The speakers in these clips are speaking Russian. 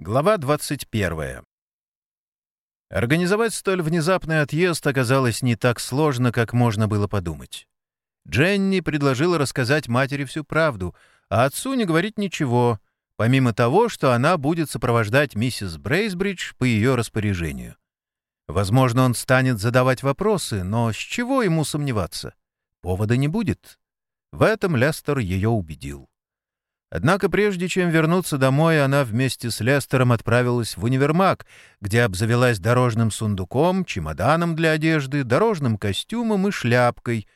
Глава 21. Организовать столь внезапный отъезд оказалось не так сложно, как можно было подумать. Дженни предложила рассказать матери всю правду, а отцу не говорить ничего, помимо того, что она будет сопровождать миссис Брейсбридж по ее распоряжению. Возможно, он станет задавать вопросы, но с чего ему сомневаться? Повода не будет. В этом Лестер ее убедил. Однако прежде чем вернуться домой, она вместе с Лестером отправилась в универмаг, где обзавелась дорожным сундуком, чемоданом для одежды, дорожным костюмом и шляпкой.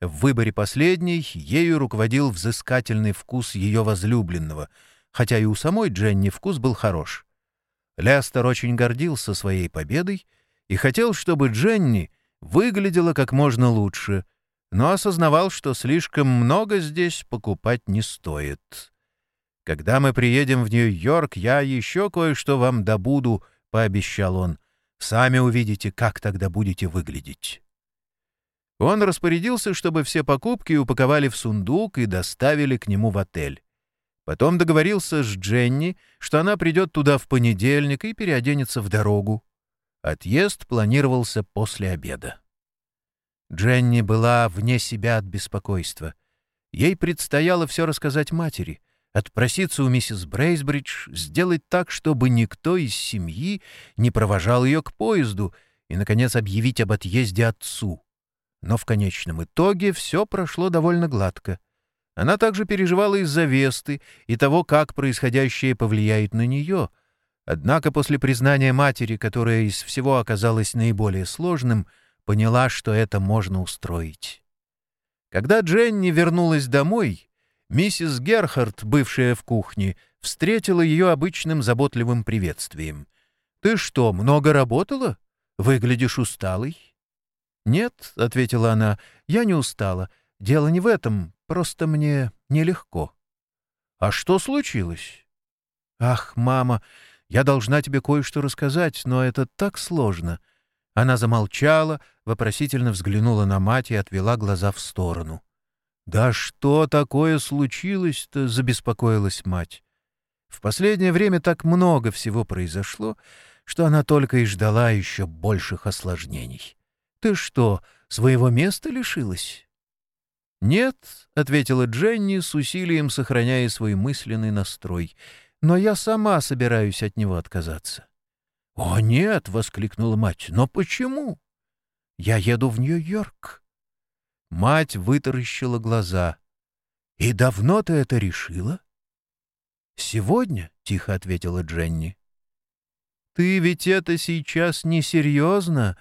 В выборе последней ею руководил взыскательный вкус ее возлюбленного, хотя и у самой Дженни вкус был хорош. Лестер очень гордился своей победой и хотел, чтобы Дженни выглядела как можно лучше, но осознавал, что слишком много здесь покупать не стоит. «Когда мы приедем в Нью-Йорк, я еще кое-что вам добуду», — пообещал он. «Сами увидите, как тогда будете выглядеть». Он распорядился, чтобы все покупки упаковали в сундук и доставили к нему в отель. Потом договорился с Дженни, что она придет туда в понедельник и переоденется в дорогу. Отъезд планировался после обеда. Дженни была вне себя от беспокойства. Ей предстояло все рассказать матери — отпроситься у миссис Брейсбридж, сделать так, чтобы никто из семьи не провожал ее к поезду и, наконец, объявить об отъезде отцу. Но в конечном итоге все прошло довольно гладко. Она также переживала из-за Весты и того, как происходящее повлияет на нее. Однако после признания матери, которая из всего оказалась наиболее сложным, поняла, что это можно устроить. Когда Дженни вернулась домой, Миссис Герхард, бывшая в кухне, встретила ее обычным заботливым приветствием. «Ты что, много работала? Выглядишь усталой?» «Нет», — ответила она, — «я не устала. Дело не в этом, просто мне нелегко». «А что случилось?» «Ах, мама, я должна тебе кое-что рассказать, но это так сложно». Она замолчала, вопросительно взглянула на мать и отвела глаза в сторону. «Да что такое случилось-то?» — забеспокоилась мать. В последнее время так много всего произошло, что она только и ждала еще больших осложнений. «Ты что, своего места лишилась?» «Нет», — ответила Дженни с усилием, сохраняя свой мысленный настрой, «но я сама собираюсь от него отказаться». «О, нет!» — воскликнула мать. «Но почему?» «Я еду в Нью-Йорк». Мать вытаращила глаза. «И давно ты это решила?» «Сегодня», — тихо ответила Дженни. «Ты ведь это сейчас несерьезно?»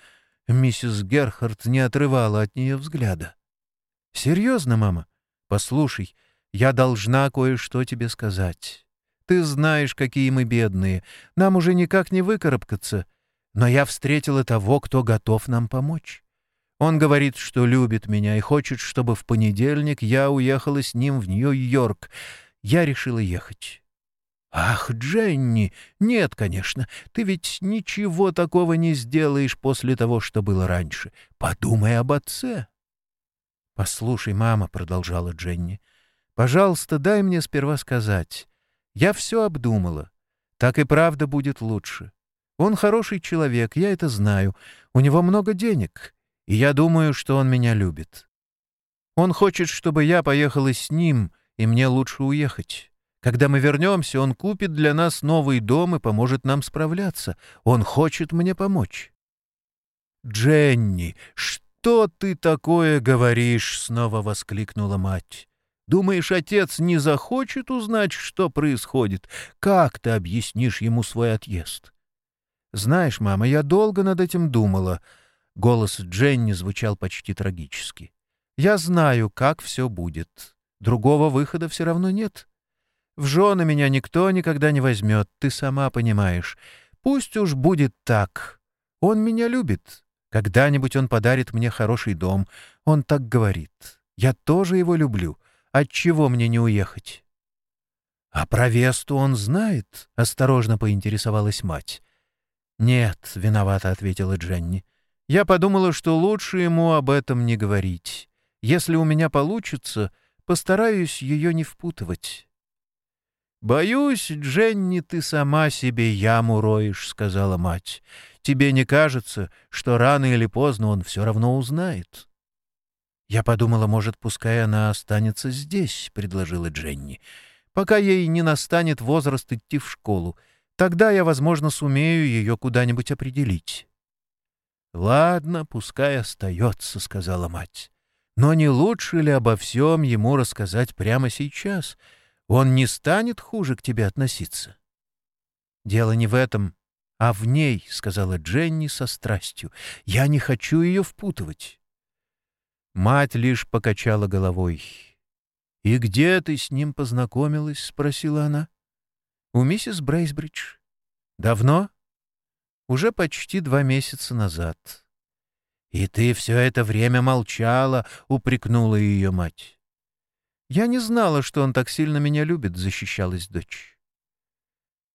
Миссис Герхард не отрывала от нее взгляда. «Серьезно, мама? Послушай, я должна кое-что тебе сказать. Ты знаешь, какие мы бедные. Нам уже никак не выкарабкаться. Но я встретила того, кто готов нам помочь. Он говорит, что любит меня и хочет, чтобы в понедельник я уехала с ним в Нью-Йорк. Я решила ехать. «Ах, Дженни! Нет, конечно. Ты ведь ничего такого не сделаешь после того, что было раньше. Подумай об отце». «Послушай, мама», — продолжала Дженни, — «пожалуйста, дай мне сперва сказать. Я все обдумала. Так и правда будет лучше. Он хороший человек, я это знаю. У него много денег, и я думаю, что он меня любит. Он хочет, чтобы я поехала с ним, и мне лучше уехать. Когда мы вернемся, он купит для нас новый дом и поможет нам справляться. Он хочет мне помочь». «Дженни, что ты такое говоришь?» — снова воскликнула мать. «Думаешь, отец не захочет узнать, что происходит? Как ты объяснишь ему свой отъезд?» «Знаешь, мама, я долго над этим думала. Голос Дженни звучал почти трагически. «Я знаю, как все будет. Другого выхода все равно нет. В жены меня никто никогда не возьмет, ты сама понимаешь. Пусть уж будет так. Он меня любит. Когда-нибудь он подарит мне хороший дом. Он так говорит. Я тоже его люблю. Отчего мне не уехать?» «А про Весту он знает?» — осторожно поинтересовалась мать. «Нет», — виновато ответила Дженни. Я подумала, что лучше ему об этом не говорить. Если у меня получится, постараюсь ее не впутывать. «Боюсь, Дженни, ты сама себе яму роешь», — сказала мать. «Тебе не кажется, что рано или поздно он все равно узнает?» «Я подумала, может, пускай она останется здесь», — предложила Дженни, «пока ей не настанет возраст идти в школу. Тогда я, возможно, сумею ее куда-нибудь определить». «Ладно, пускай остается», — сказала мать. «Но не лучше ли обо всем ему рассказать прямо сейчас?» Он не станет хуже к тебе относиться. Дело не в этом, а в ней, — сказала Дженни со страстью. Я не хочу ее впутывать. Мать лишь покачала головой. «И где ты с ним познакомилась?» — спросила она. «У миссис Брейсбридж». «Давно?» «Уже почти два месяца назад». «И ты все это время молчала», — упрекнула ее мать. «Я не знала, что он так сильно меня любит», — защищалась дочь.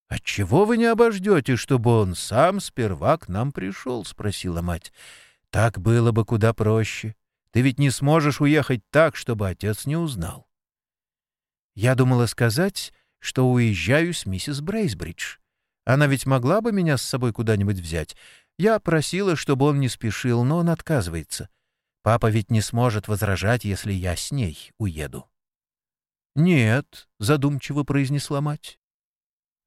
«Отчего вы не обождете, чтобы он сам сперва к нам пришел?» — спросила мать. «Так было бы куда проще. Ты ведь не сможешь уехать так, чтобы отец не узнал». Я думала сказать, что уезжаю с миссис Брейсбридж. Она ведь могла бы меня с собой куда-нибудь взять. Я просила, чтобы он не спешил, но он отказывается. Папа ведь не сможет возражать, если я с ней уеду. «Нет», — задумчиво произнесла мать.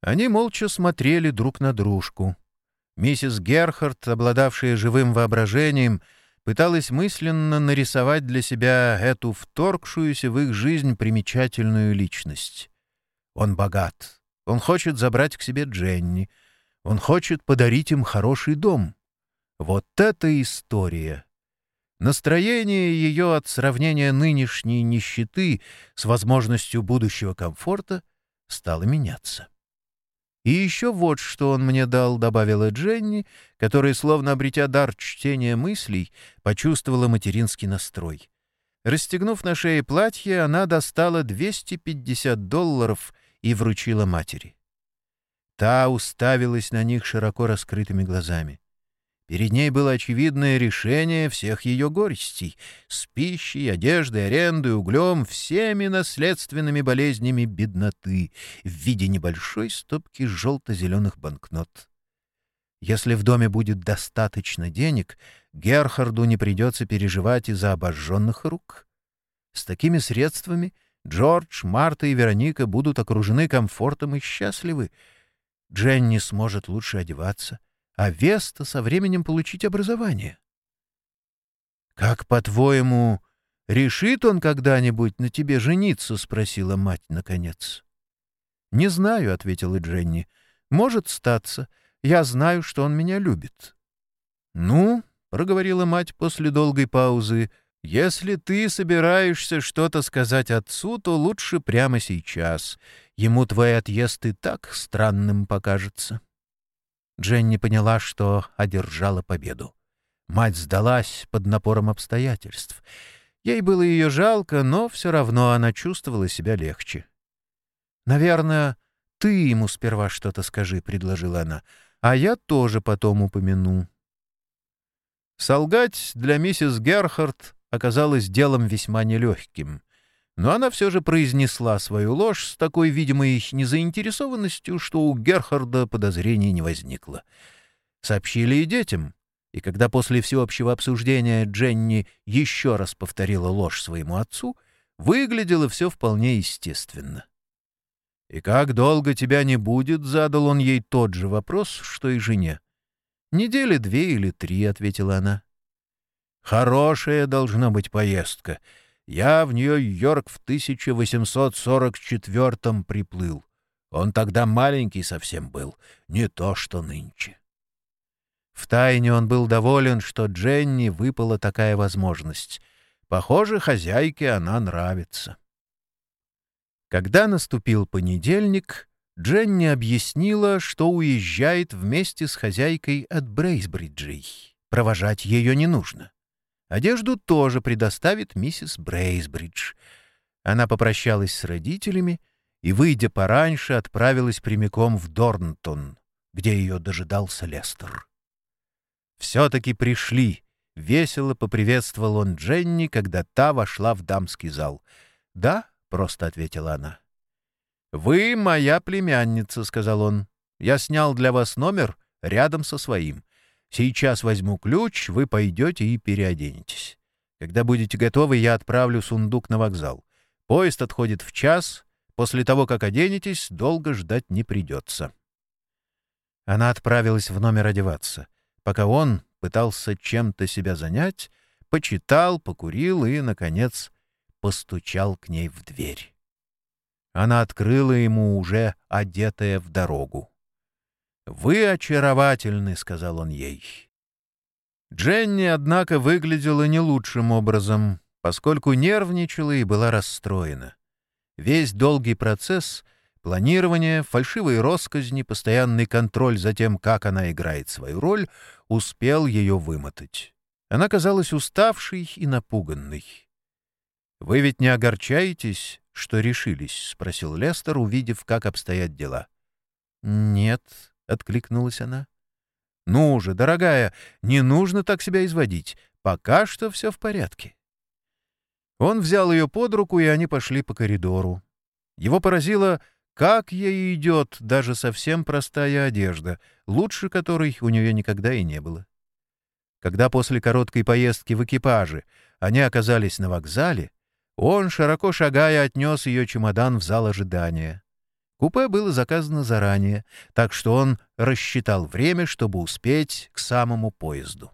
Они молча смотрели друг на дружку. Миссис Герхард, обладавшая живым воображением, пыталась мысленно нарисовать для себя эту вторгшуюся в их жизнь примечательную личность. Он богат. Он хочет забрать к себе Дженни. Он хочет подарить им хороший дом. Вот это история! Настроение ее от сравнения нынешней нищеты с возможностью будущего комфорта стало меняться. «И еще вот что он мне дал», — добавила Дженни, которая, словно обретя дар чтения мыслей, почувствовала материнский настрой. Расстегнув на шее платье, она достала 250 долларов и вручила матери. Та уставилась на них широко раскрытыми глазами. Перед ней было очевидное решение всех ее горестей — с пищей, одеждой, арендой, углем, всеми наследственными болезнями бедноты в виде небольшой стопки желто-зеленых банкнот. Если в доме будет достаточно денег, Герхарду не придется переживать из-за обожженных рук. С такими средствами Джордж, Марта и Вероника будут окружены комфортом и счастливы. Дженни сможет лучше одеваться — а Веста со временем получить образование. «Как, по-твоему, решит он когда-нибудь на тебе жениться?» — спросила мать наконец. «Не знаю», — ответила Дженни. «Может статься. Я знаю, что он меня любит». «Ну», — проговорила мать после долгой паузы, — «если ты собираешься что-то сказать отцу, то лучше прямо сейчас. Ему твой отъезд и так странным покажется». Дженни поняла, что одержала победу. Мать сдалась под напором обстоятельств. Ей было ее жалко, но все равно она чувствовала себя легче. «Наверное, ты ему сперва что-то скажи», — предложила она, — «а я тоже потом упомяну». Солгать для миссис Герхард оказалось делом весьма нелегким. Но она все же произнесла свою ложь с такой видимой незаинтересованностью, что у Герхарда подозрений не возникло. Сообщили и детям. И когда после всеобщего обсуждения Дженни еще раз повторила ложь своему отцу, выглядело все вполне естественно. «И как долго тебя не будет?» — задал он ей тот же вопрос, что и жене. «Недели две или три», — ответила она. «Хорошая должна быть поездка», я в Нью-Йорк в 1844-м приплыл. Он тогда маленький совсем был, не то что нынче. Втайне он был доволен, что Дженни выпала такая возможность. Похоже, хозяйке она нравится. Когда наступил понедельник, Дженни объяснила, что уезжает вместе с хозяйкой от Брейсбриджей. Провожать ее не нужно. Одежду тоже предоставит миссис Брейсбридж. Она попрощалась с родителями и, выйдя пораньше, отправилась прямиком в Дорнтон, где ее дожидался Лестер. «Все-таки пришли», — весело поприветствовал он Дженни, когда та вошла в дамский зал. «Да», — просто ответила она. «Вы моя племянница», — сказал он. «Я снял для вас номер рядом со своим. Сейчас возьму ключ, вы пойдете и переоденетесь. Когда будете готовы, я отправлю сундук на вокзал. Поезд отходит в час. После того, как оденетесь, долго ждать не придется». Она отправилась в номер одеваться, пока он пытался чем-то себя занять, почитал, покурил и, наконец, постучал к ней в дверь. Она открыла ему, уже одетая в дорогу. «Вы очаровательны», — сказал он ей. Дженни, однако, выглядела не лучшим образом, поскольку нервничала и была расстроена. Весь долгий процесс — планирование, фальшивые росказни, постоянный контроль за тем, как она играет свою роль — успел ее вымотать. Она казалась уставшей и напуганной. «Вы ведь не огорчаетесь, что решились?» — спросил Лестер, увидев, как обстоят дела. «Нет», — откликнулась она. «Ну же, дорогая, не нужно так себя изводить. Пока что все в порядке». Он взял ее под руку, и они пошли по коридору. Его поразило, как ей идет даже совсем простая одежда, лучше которой у нее никогда и не было. Когда после короткой поездки в экипаже они оказались на вокзале, он, широко шагая, отнес ее чемодан в зал ожидания. Купе было заказано заранее, так что он рассчитал время, чтобы успеть к самому поезду.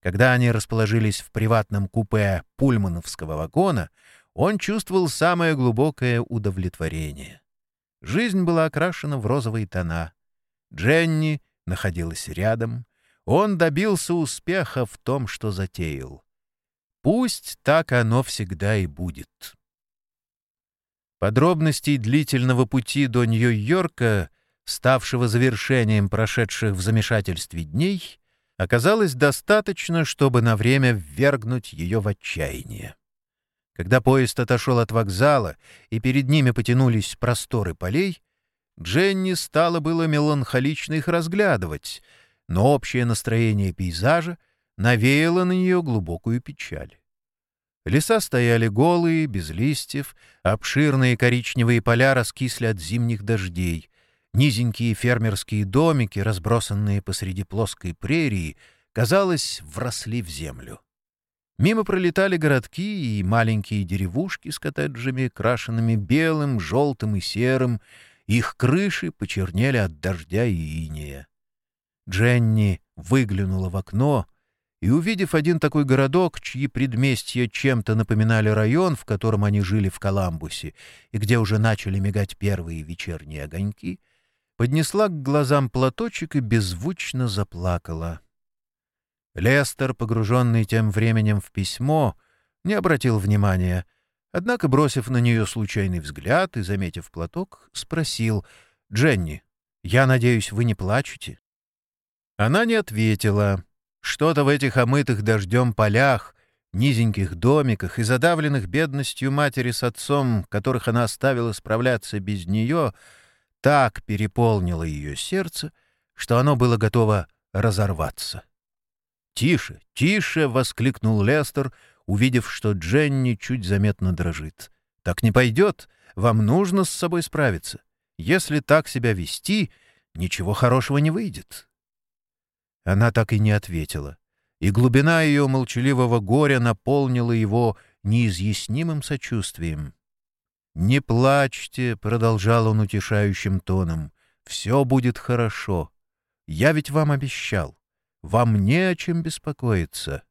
Когда они расположились в приватном купе пульмановского вагона, он чувствовал самое глубокое удовлетворение. Жизнь была окрашена в розовые тона. Дженни находилась рядом. Он добился успеха в том, что затеял. Пусть так оно всегда и будет. Подробностей длительного пути до Нью-Йорка, ставшего завершением прошедших в замешательстве дней, оказалось достаточно, чтобы на время ввергнуть ее в отчаяние. Когда поезд отошел от вокзала и перед ними потянулись просторы полей, Дженни стала было меланхолично их разглядывать, но общее настроение пейзажа навеяло на нее глубокую печаль. Леса стояли голые, без листьев, обширные коричневые поля раскисли от зимних дождей, низенькие фермерские домики, разбросанные посреди плоской прерии, казалось, вросли в землю. Мимо пролетали городки и маленькие деревушки с коттеджами, крашенными белым, желтым и серым, их крыши почернели от дождя и инея. Дженни выглянула в окно и, увидев один такой городок, чьи предместья чем-то напоминали район, в котором они жили в Коламбусе, и где уже начали мигать первые вечерние огоньки, поднесла к глазам платочек и беззвучно заплакала. Лестер, погруженный тем временем в письмо, не обратил внимания, однако, бросив на нее случайный взгляд и, заметив платок, спросил «Дженни, я надеюсь, вы не плачете?» Она не ответила. Что-то в этих омытых дождем полях, низеньких домиках и задавленных бедностью матери с отцом, которых она оставила справляться без нее, так переполнило ее сердце, что оно было готово разорваться. «Тише, тише!» — воскликнул Лестер, увидев, что Дженни чуть заметно дрожит. «Так не пойдет. Вам нужно с собой справиться. Если так себя вести, ничего хорошего не выйдет». Она так и не ответила, и глубина ее молчаливого горя наполнила его неизъяснимым сочувствием. «Не плачьте», — продолжал он утешающим тоном, — «все будет хорошо. Я ведь вам обещал. Вам не о чем беспокоиться».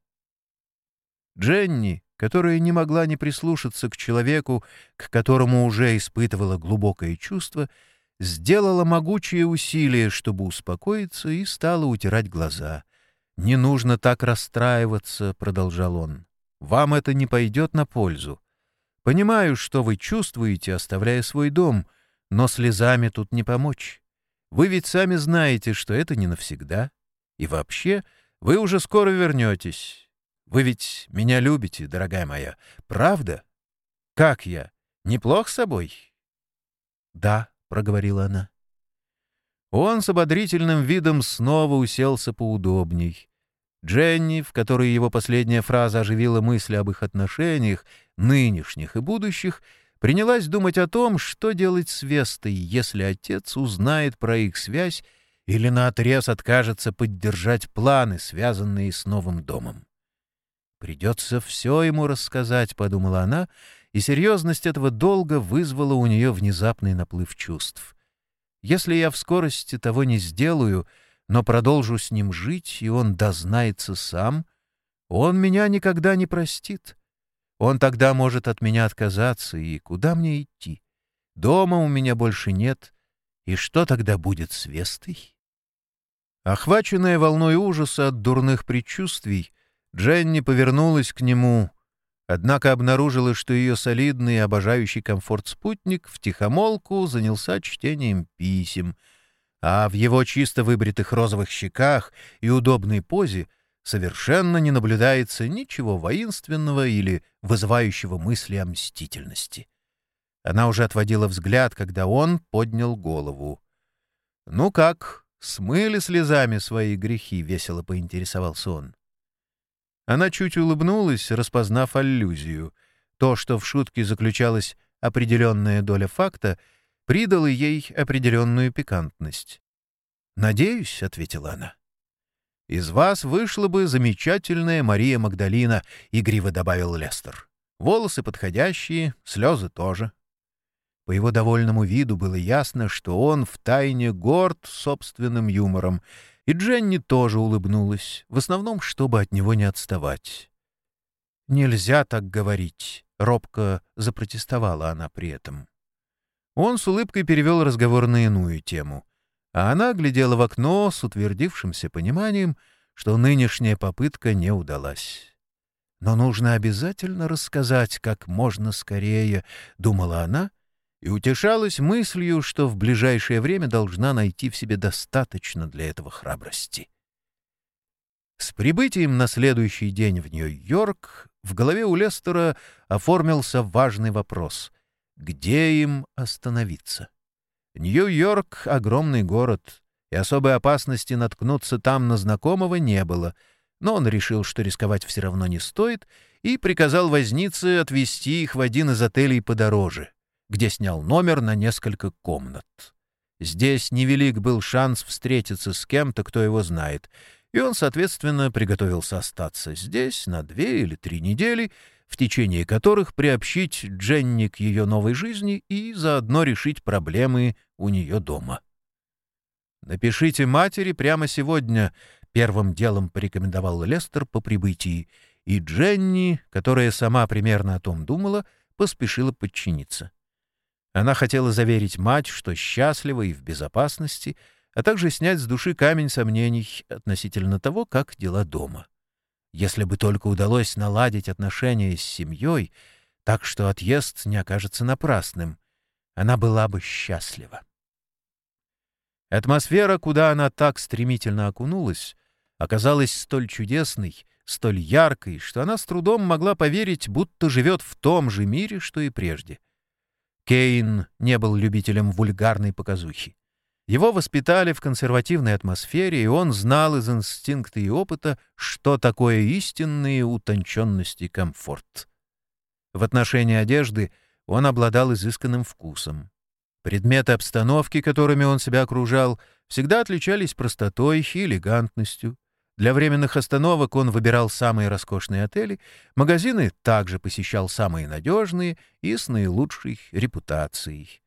Дженни, которая не могла не прислушаться к человеку, к которому уже испытывала глубокое чувство, — сделала могучие усилия, чтобы успокоиться, и стала утирать глаза. «Не нужно так расстраиваться», — продолжал он. «Вам это не пойдет на пользу. Понимаю, что вы чувствуете, оставляя свой дом, но слезами тут не помочь. Вы ведь сами знаете, что это не навсегда. И вообще, вы уже скоро вернетесь. Вы ведь меня любите, дорогая моя, правда? Как я? Неплох собой?» «Да», — проговорила она. Он с ободрительным видом снова уселся поудобней. Дженни, в которой его последняя фраза оживила мысли об их отношениях, нынешних и будущих, принялась думать о том, что делать с Вестой, если отец узнает про их связь или наотрез откажется поддержать планы, связанные с новым домом. «Придется все ему рассказать», — подумала она, и серьезность этого долга вызвала у нее внезапный наплыв чувств. «Если я в скорости того не сделаю, но продолжу с ним жить, и он дознается сам, он меня никогда не простит. Он тогда может от меня отказаться, и куда мне идти? Дома у меня больше нет, и что тогда будет с Вестой?» Охваченная волной ужаса от дурных предчувствий, Дженни повернулась к нему, однако обнаружила, что ее солидный и обожающий комфорт спутник втихомолку занялся чтением писем, а в его чисто выбритых розовых щеках и удобной позе совершенно не наблюдается ничего воинственного или вызывающего мысли о мстительности. Она уже отводила взгляд, когда он поднял голову. «Ну как, смыли слезами свои грехи?» — весело поинтересовался он. Она чуть улыбнулась, распознав аллюзию. То, что в шутке заключалась определенная доля факта, придало ей определенную пикантность. «Надеюсь», — ответила она. «Из вас вышла бы замечательная Мария Магдалина», — игриво добавил Лестер. «Волосы подходящие, слезы тоже». По его довольному виду было ясно, что он втайне горд собственным юмором — и Дженни тоже улыбнулась, в основном, чтобы от него не отставать. «Нельзя так говорить», — робко запротестовала она при этом. Он с улыбкой перевел разговор на иную тему, а она глядела в окно с утвердившимся пониманием, что нынешняя попытка не удалась. «Но нужно обязательно рассказать как можно скорее», — думала она, и утешалась мыслью, что в ближайшее время должна найти в себе достаточно для этого храбрости. С прибытием на следующий день в Нью-Йорк в голове у Лестера оформился важный вопрос — где им остановиться? Нью-Йорк — огромный город, и особой опасности наткнуться там на знакомого не было, но он решил, что рисковать все равно не стоит, и приказал вознице отвезти их в один из отелей подороже — где снял номер на несколько комнат. Здесь невелик был шанс встретиться с кем-то, кто его знает, и он, соответственно, приготовился остаться здесь на две или три недели, в течение которых приобщить Дженни к ее новой жизни и заодно решить проблемы у нее дома. «Напишите матери прямо сегодня», — первым делом порекомендовал Лестер по прибытии, и Дженни, которая сама примерно о том думала, поспешила подчиниться. Она хотела заверить мать, что счастлива и в безопасности, а также снять с души камень сомнений относительно того, как дела дома. Если бы только удалось наладить отношения с семьей, так что отъезд не окажется напрасным, она была бы счастлива. Атмосфера, куда она так стремительно окунулась, оказалась столь чудесной, столь яркой, что она с трудом могла поверить, будто живет в том же мире, что и прежде. Кейн не был любителем вульгарной показухи. Его воспитали в консервативной атмосфере, и он знал из инстинкта и опыта, что такое истинные утонченность и комфорт. В отношении одежды он обладал изысканным вкусом. Предметы обстановки, которыми он себя окружал, всегда отличались простотой и элегантностью. Для временных остановок он выбирал самые роскошные отели, магазины также посещал самые надежные и с наилучшей репутацией.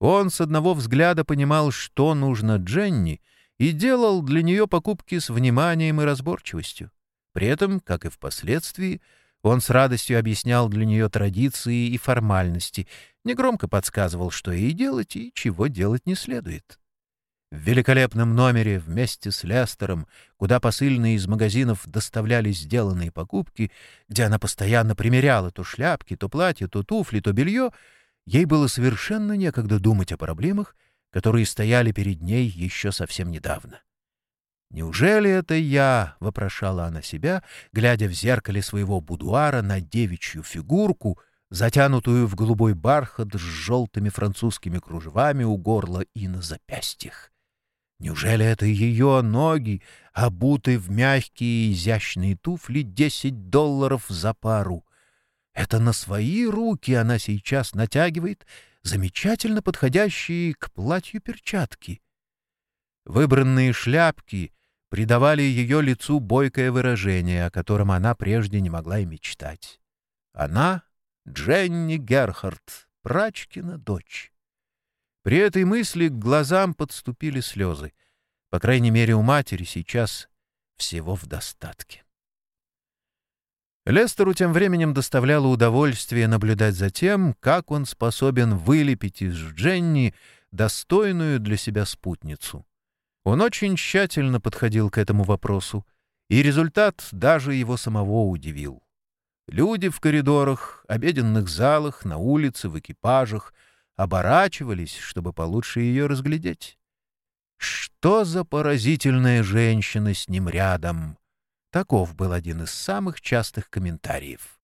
Он с одного взгляда понимал, что нужно Дженни, и делал для нее покупки с вниманием и разборчивостью. При этом, как и впоследствии, он с радостью объяснял для нее традиции и формальности, негромко подсказывал, что ей делать и чего делать не следует. В великолепном номере вместе с Лестером, куда посыльные из магазинов доставляли сделанные покупки, где она постоянно примеряла то шляпки, то платья, то туфли, то белье, ей было совершенно некогда думать о проблемах, которые стояли перед ней еще совсем недавно. «Неужели это я?» — вопрошала она себя, глядя в зеркале своего будуара на девичью фигурку, затянутую в голубой бархат с желтыми французскими кружевами у горла и на запястьях. Неужели это ее ноги, обуты в мягкие изящные туфли, десять долларов за пару? Это на свои руки она сейчас натягивает замечательно подходящие к платью перчатки. Выбранные шляпки придавали ее лицу бойкое выражение, о котором она прежде не могла и мечтать. Она — Дженни Герхард, прачкина дочь. При этой мысли к глазам подступили слезы. По крайней мере, у матери сейчас всего в достатке. Лестеру тем временем доставляло удовольствие наблюдать за тем, как он способен вылепить из Дженни достойную для себя спутницу. Он очень тщательно подходил к этому вопросу, и результат даже его самого удивил. Люди в коридорах, обеденных залах, на улице, в экипажах оборачивались, чтобы получше ее разглядеть. Что за поразительная женщина с ним рядом! Таков был один из самых частых комментариев.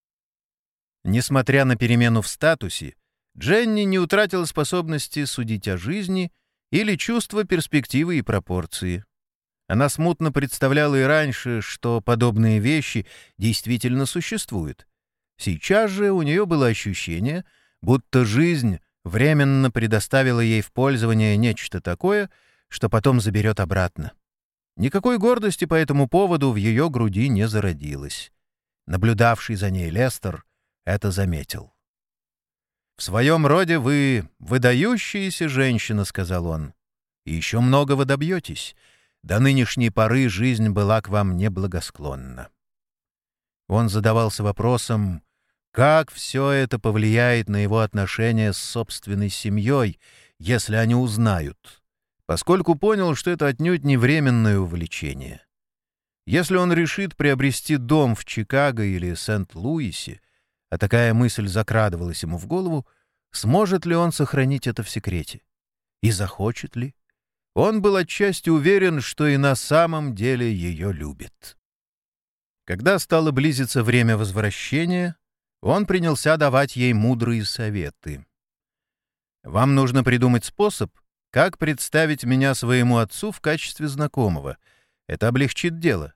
Несмотря на перемену в статусе, Дженни не утратила способности судить о жизни или чувства перспективы и пропорции. Она смутно представляла и раньше, что подобные вещи действительно существуют. Сейчас же у нее было ощущение, будто жизнь временно предоставила ей в пользование нечто такое, что потом заберет обратно. Никакой гордости по этому поводу в ее груди не зародилось. Наблюдавший за ней Лестер это заметил. «В своем роде вы выдающаяся женщина», — сказал он. «И еще много вы добьетесь. До нынешней поры жизнь была к вам неблагосклонна». Он задавался вопросом, как все это повлияет на его отношения с собственной семьей, если они узнают, поскольку понял, что это отнюдь не временное увлечение. Если он решит приобрести дом в Чикаго или Сент-Луисе, а такая мысль закрадывалась ему в голову, сможет ли он сохранить это в секрете? И захочет ли? Он был отчасти уверен, что и на самом деле ее любит. Когда стало близиться время возвращения, он принялся давать ей мудрые советы. «Вам нужно придумать способ, как представить меня своему отцу в качестве знакомого? Это облегчит дело.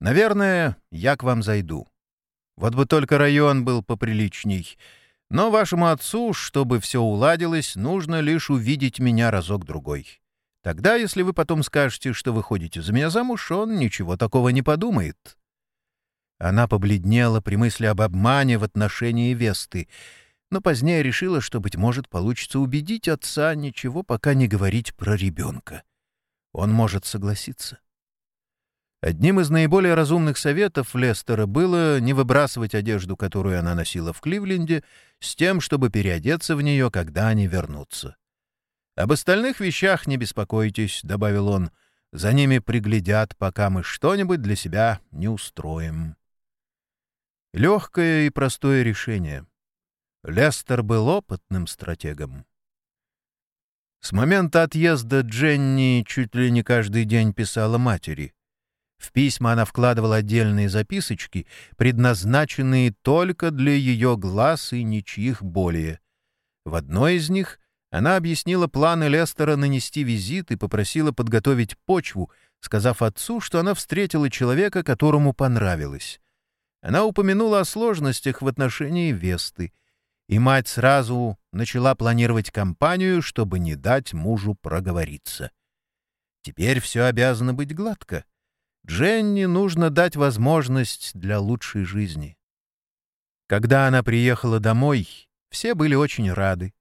Наверное, я к вам зайду. Вот бы только район был поприличней. Но вашему отцу, чтобы все уладилось, нужно лишь увидеть меня разок-другой. Тогда, если вы потом скажете, что вы ходите за меня замуж, он ничего такого не подумает». Она побледнела при мысли об обмане в отношении Весты — но позднее решила, что, быть может, получится убедить отца ничего пока не говорить про ребенка. Он может согласиться. Одним из наиболее разумных советов Лестера было не выбрасывать одежду, которую она носила в Кливленде, с тем, чтобы переодеться в нее, когда они вернутся. «Об остальных вещах не беспокойтесь», — добавил он, — «за ними приглядят, пока мы что-нибудь для себя не устроим». Легкое и простое решение — Лестер был опытным стратегом. С момента отъезда Дженни чуть ли не каждый день писала матери. В письма она вкладывала отдельные записочки, предназначенные только для ее глаз и ничьих более. В одной из них она объяснила планы Лестера нанести визит и попросила подготовить почву, сказав отцу, что она встретила человека, которому понравилось. Она упомянула о сложностях в отношении Весты — и мать сразу начала планировать кампанию, чтобы не дать мужу проговориться. Теперь все обязано быть гладко. Дженни нужно дать возможность для лучшей жизни. Когда она приехала домой, все были очень рады.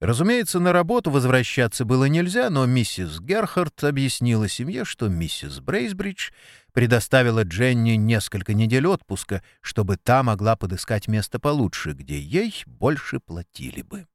Разумеется, на работу возвращаться было нельзя, но миссис Герхард объяснила семье, что миссис Брейсбридж предоставила Дженни несколько недель отпуска, чтобы та могла подыскать место получше, где ей больше платили бы.